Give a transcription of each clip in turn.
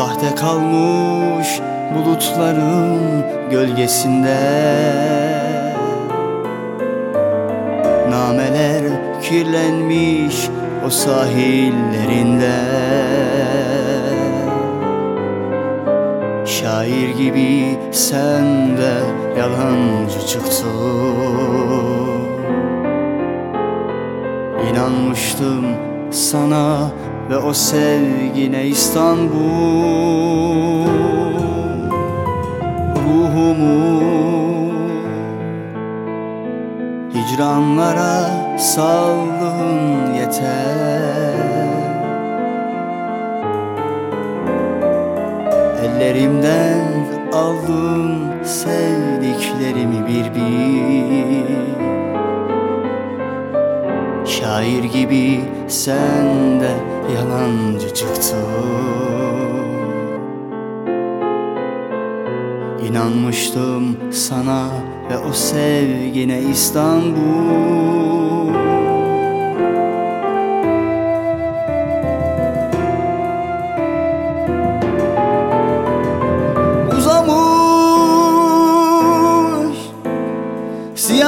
Sahte kalmış bulutların gölgesinde. Nameler kirlenmiş o sahillerinde Şair gibi sen de yalancı çıktın. İnanmıştım sana ve o sevgine İstanbul Ruhumu hicranlara saldın yeter. Ellerimden aldın sevdiklerimi bir bir Şair gibi sen de yalancı çıktın. İnanmıştım sana ve o sevgine İstanbul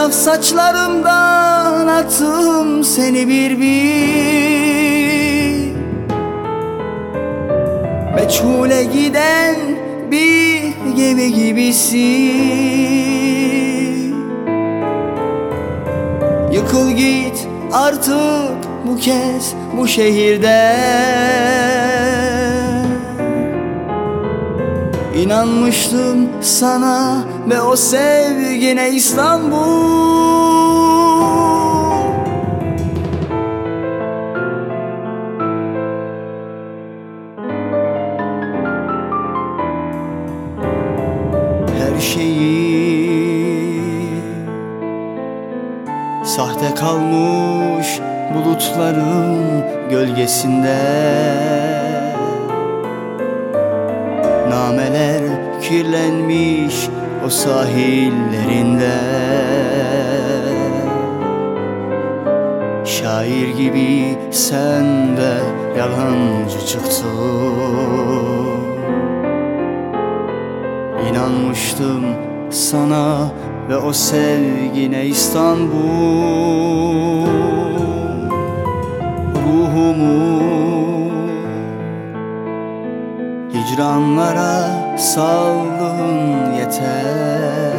Siyah saçlarımdan attım seni bir bir. Meçhule giden bir gemi gibisin. Yıkıl git artık bu kez bu şehirde İnanmıştım sana ve o sevgine İstanbul. Her şeyi Sahte kalmış bulutların gölgesinde Nameler kirlenmiş o sahillerinde. Şair gibi sen de yalancı çıktın. İnanmıştım sana ve o sevgine İstanbul. Ruhumu hicranlara saldın yeter.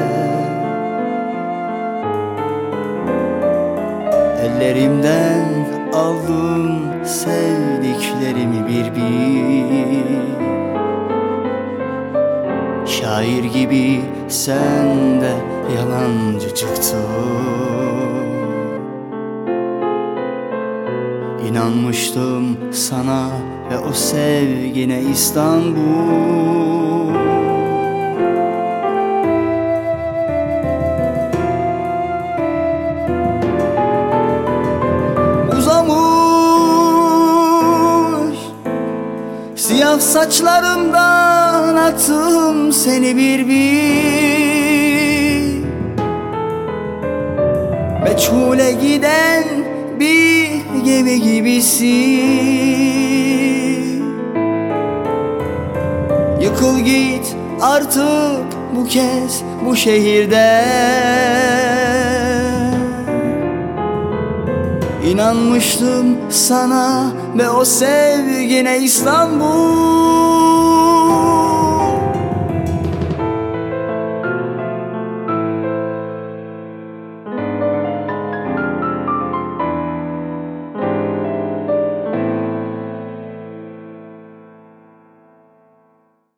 Ellerimden aldın sevdiklerimi bir bir Şair gibi sen de yalancı çıktın İnanmıştım sana ve o sevgine İstanbul. Uzamış Siyah saçlarımdan attım seni bir bir. Meçhule giden bir gemi gibisin. Yıkıl git artık bu kez bu şehirde İnanmıştım sana ve o sevgine İstanbul